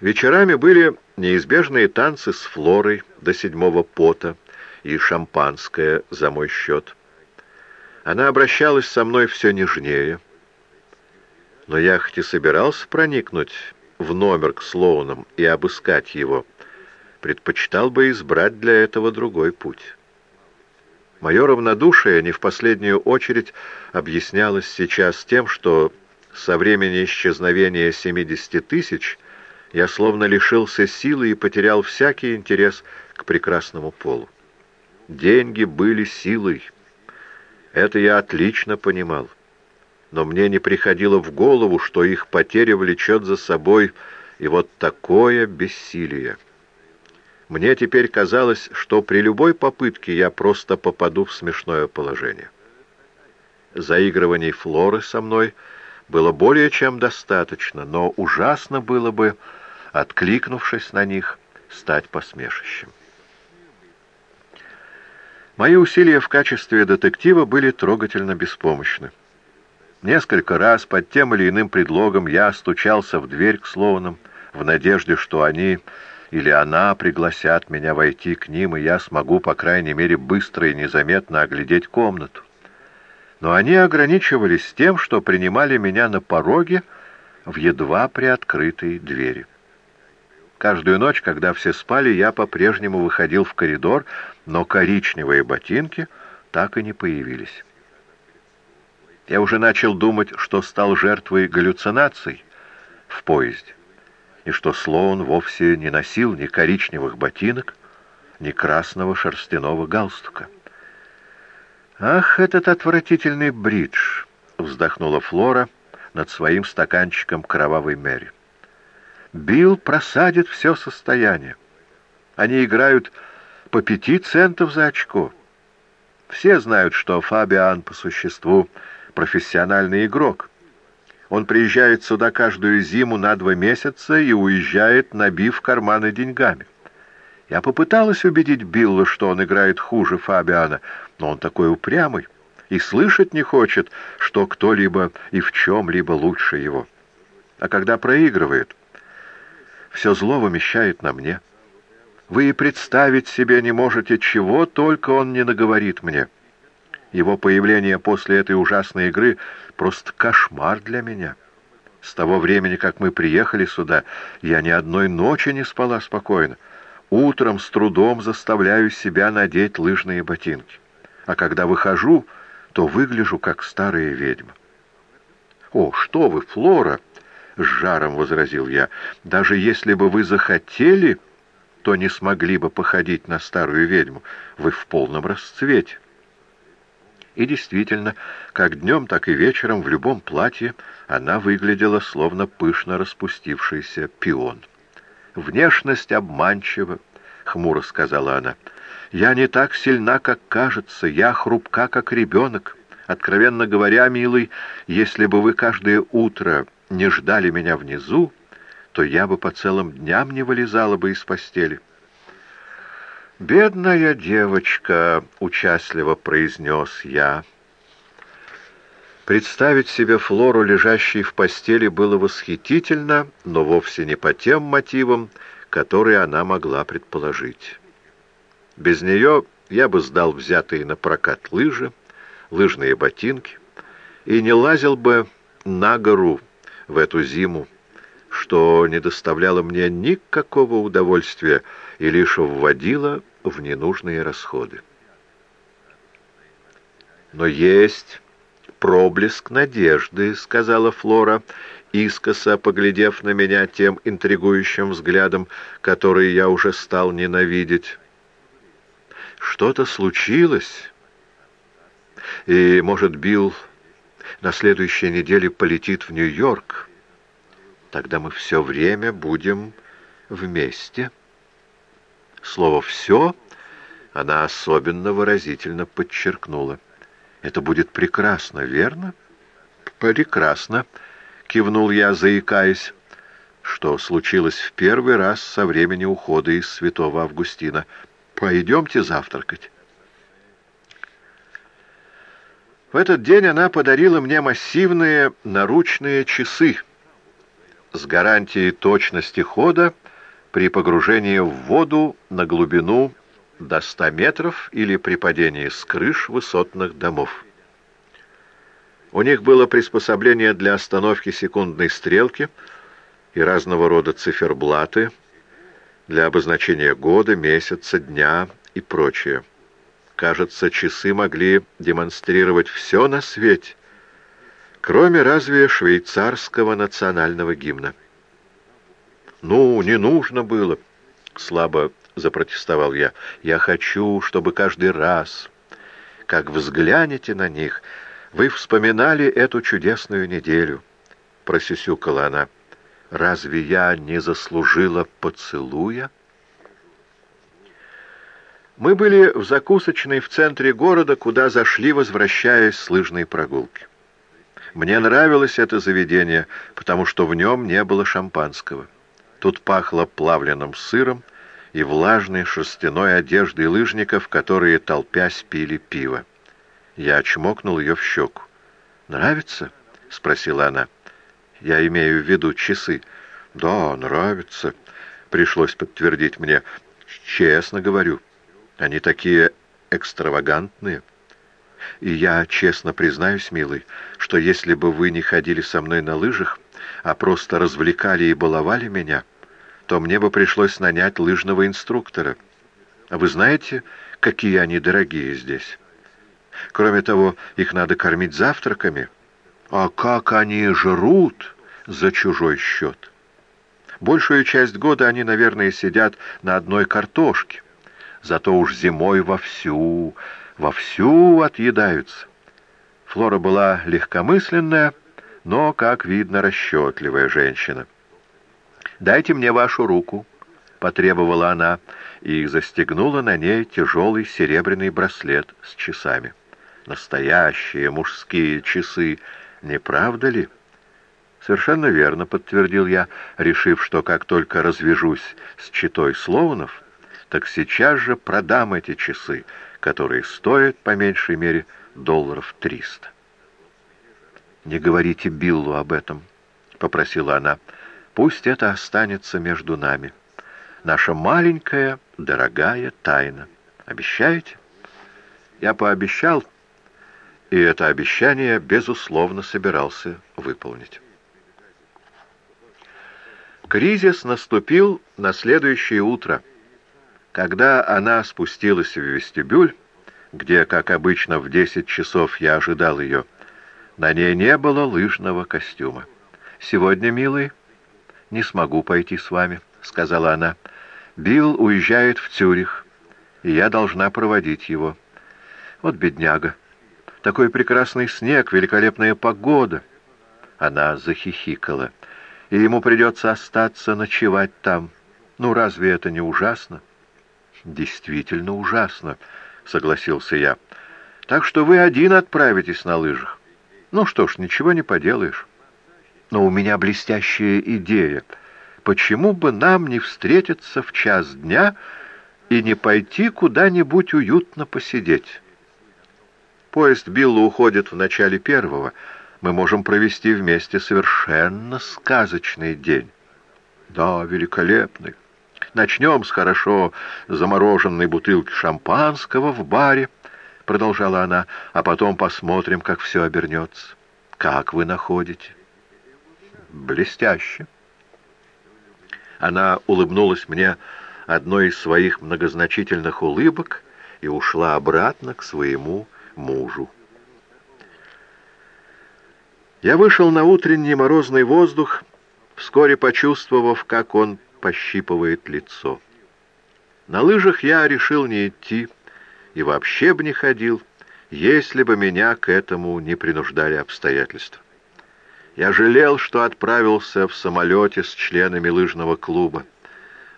Вечерами были неизбежные танцы с Флорой до седьмого пота и шампанское за мой счет. Она обращалась со мной все нежнее. Но я хоть и собирался проникнуть в номер к Слоунам и обыскать его, предпочитал бы избрать для этого другой путь. Мое равнодушие не в последнюю очередь объяснялось сейчас тем, что со времени исчезновения 70 тысяч я словно лишился силы и потерял всякий интерес к прекрасному полу. Деньги были силой. Это я отлично понимал. Но мне не приходило в голову, что их потеря влечет за собой и вот такое бессилие. Мне теперь казалось, что при любой попытке я просто попаду в смешное положение. Заигрываний Флоры со мной было более чем достаточно, но ужасно было бы, откликнувшись на них, стать посмешищем. Мои усилия в качестве детектива были трогательно беспомощны. Несколько раз под тем или иным предлогом я стучался в дверь к Слоунам в надежде, что они или она пригласят меня войти к ним, и я смогу, по крайней мере, быстро и незаметно оглядеть комнату. Но они ограничивались тем, что принимали меня на пороге в едва приоткрытой двери. Каждую ночь, когда все спали, я по-прежнему выходил в коридор, но коричневые ботинки так и не появились. Я уже начал думать, что стал жертвой галлюцинаций в поезде, и что Слоун вовсе не носил ни коричневых ботинок, ни красного шерстяного галстука. «Ах, этот отвратительный бридж!» — вздохнула Флора над своим стаканчиком кровавой Мэри. Билл просадит все состояние. Они играют по пяти центов за очко. Все знают, что Фабиан по существу профессиональный игрок. Он приезжает сюда каждую зиму на два месяца и уезжает, набив карманы деньгами. Я попыталась убедить Билла, что он играет хуже Фабиана, но он такой упрямый и слышать не хочет, что кто-либо и в чем-либо лучше его. А когда проигрывает, все зло вымещает на мне. Вы и представить себе не можете, чего только он не наговорит мне. Его появление после этой ужасной игры — просто кошмар для меня. С того времени, как мы приехали сюда, я ни одной ночи не спала спокойно. Утром с трудом заставляю себя надеть лыжные ботинки. А когда выхожу, то выгляжу, как старая ведьма. «О, что вы, Флора!» — с жаром возразил я. «Даже если бы вы захотели, то не смогли бы походить на старую ведьму. Вы в полном расцвете». И действительно, как днем, так и вечером в любом платье она выглядела словно пышно распустившийся пион. «Внешность обманчива», — хмуро сказала она. «Я не так сильна, как кажется, я хрупка, как ребенок. Откровенно говоря, милый, если бы вы каждое утро не ждали меня внизу, то я бы по целым дням не вылезала бы из постели. «Бедная девочка!» — участливо произнес я. Представить себе Флору, лежащей в постели, было восхитительно, но вовсе не по тем мотивам, которые она могла предположить. Без нее я бы сдал взятые на прокат лыжи, лыжные ботинки и не лазил бы на гору в эту зиму, что не доставляло мне никакого удовольствия и лишь вводило в ненужные расходы. «Но есть проблеск надежды», — сказала Флора, искоса поглядев на меня тем интригующим взглядом, который я уже стал ненавидеть. «Что-то случилось, и, может, Билл на следующей неделе полетит в Нью-Йорк. Тогда мы все время будем вместе. Слово «все» она особенно выразительно подчеркнула. Это будет прекрасно, верно? Прекрасно, кивнул я, заикаясь, что случилось в первый раз со времени ухода из святого Августина. Пойдемте завтракать. В этот день она подарила мне массивные наручные часы, с гарантией точности хода при погружении в воду на глубину до 100 метров или при падении с крыш высотных домов. У них было приспособление для остановки секундной стрелки и разного рода циферблаты для обозначения года, месяца, дня и прочее. Кажется, часы могли демонстрировать все на свете, кроме разве швейцарского национального гимна. «Ну, не нужно было», — слабо запротестовал я. «Я хочу, чтобы каждый раз, как взглянете на них, вы вспоминали эту чудесную неделю», — просюсюкала она. «Разве я не заслужила поцелуя?» Мы были в закусочной в центре города, куда зашли, возвращаясь с лыжной прогулки. Мне нравилось это заведение, потому что в нем не было шампанского. Тут пахло плавленным сыром и влажной шерстяной одеждой лыжников, которые, толпясь, пили пиво. Я чмокнул ее в щеку. «Нравится?» — спросила она. «Я имею в виду часы». «Да, нравится», — пришлось подтвердить мне. «Честно говорю». Они такие экстравагантные. И я честно признаюсь, милый, что если бы вы не ходили со мной на лыжах, а просто развлекали и баловали меня, то мне бы пришлось нанять лыжного инструктора. А вы знаете, какие они дорогие здесь? Кроме того, их надо кормить завтраками. А как они жрут за чужой счет? Большую часть года они, наверное, сидят на одной картошке зато уж зимой вовсю, вовсю отъедаются. Флора была легкомысленная, но, как видно, расчетливая женщина. «Дайте мне вашу руку», — потребовала она, и застегнула на ней тяжелый серебряный браслет с часами. Настоящие мужские часы, не правда ли? «Совершенно верно», — подтвердил я, решив, что как только развяжусь с читой Слоунов, так сейчас же продам эти часы, которые стоят по меньшей мере долларов триста. «Не говорите Биллу об этом», — попросила она. «Пусть это останется между нами. Наша маленькая, дорогая тайна. Обещаете?» Я пообещал, и это обещание, безусловно, собирался выполнить. Кризис наступил на следующее утро — когда она спустилась в вестибюль, где, как обычно, в десять часов я ожидал ее, на ней не было лыжного костюма. «Сегодня, милый, не смогу пойти с вами», — сказала она. «Билл уезжает в Цюрих, и я должна проводить его. Вот бедняга. Такой прекрасный снег, великолепная погода». Она захихикала. «И ему придется остаться ночевать там. Ну, разве это не ужасно?» «Действительно ужасно», — согласился я. «Так что вы один отправитесь на лыжах. Ну что ж, ничего не поделаешь. Но у меня блестящая идея. Почему бы нам не встретиться в час дня и не пойти куда-нибудь уютно посидеть?» Поезд Билла уходит в начале первого. Мы можем провести вместе совершенно сказочный день. Да, великолепный. Начнем с хорошо замороженной бутылки шампанского в баре, — продолжала она, — а потом посмотрим, как все обернется. Как вы находите? Блестяще. Она улыбнулась мне одной из своих многозначительных улыбок и ушла обратно к своему мужу. Я вышел на утренний морозный воздух, вскоре почувствовав, как он пощипывает лицо. На лыжах я решил не идти и вообще бы не ходил, если бы меня к этому не принуждали обстоятельства. Я жалел, что отправился в самолете с членами лыжного клуба,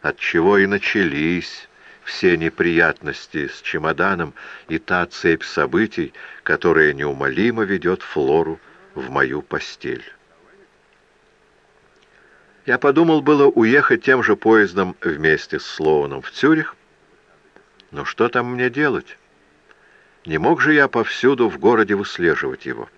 отчего и начались все неприятности с чемоданом и та цепь событий, которая неумолимо ведет Флору в мою постель. Я подумал было уехать тем же поездом вместе с Слоуном в Цюрих. Но что там мне делать? Не мог же я повсюду в городе выслеживать его.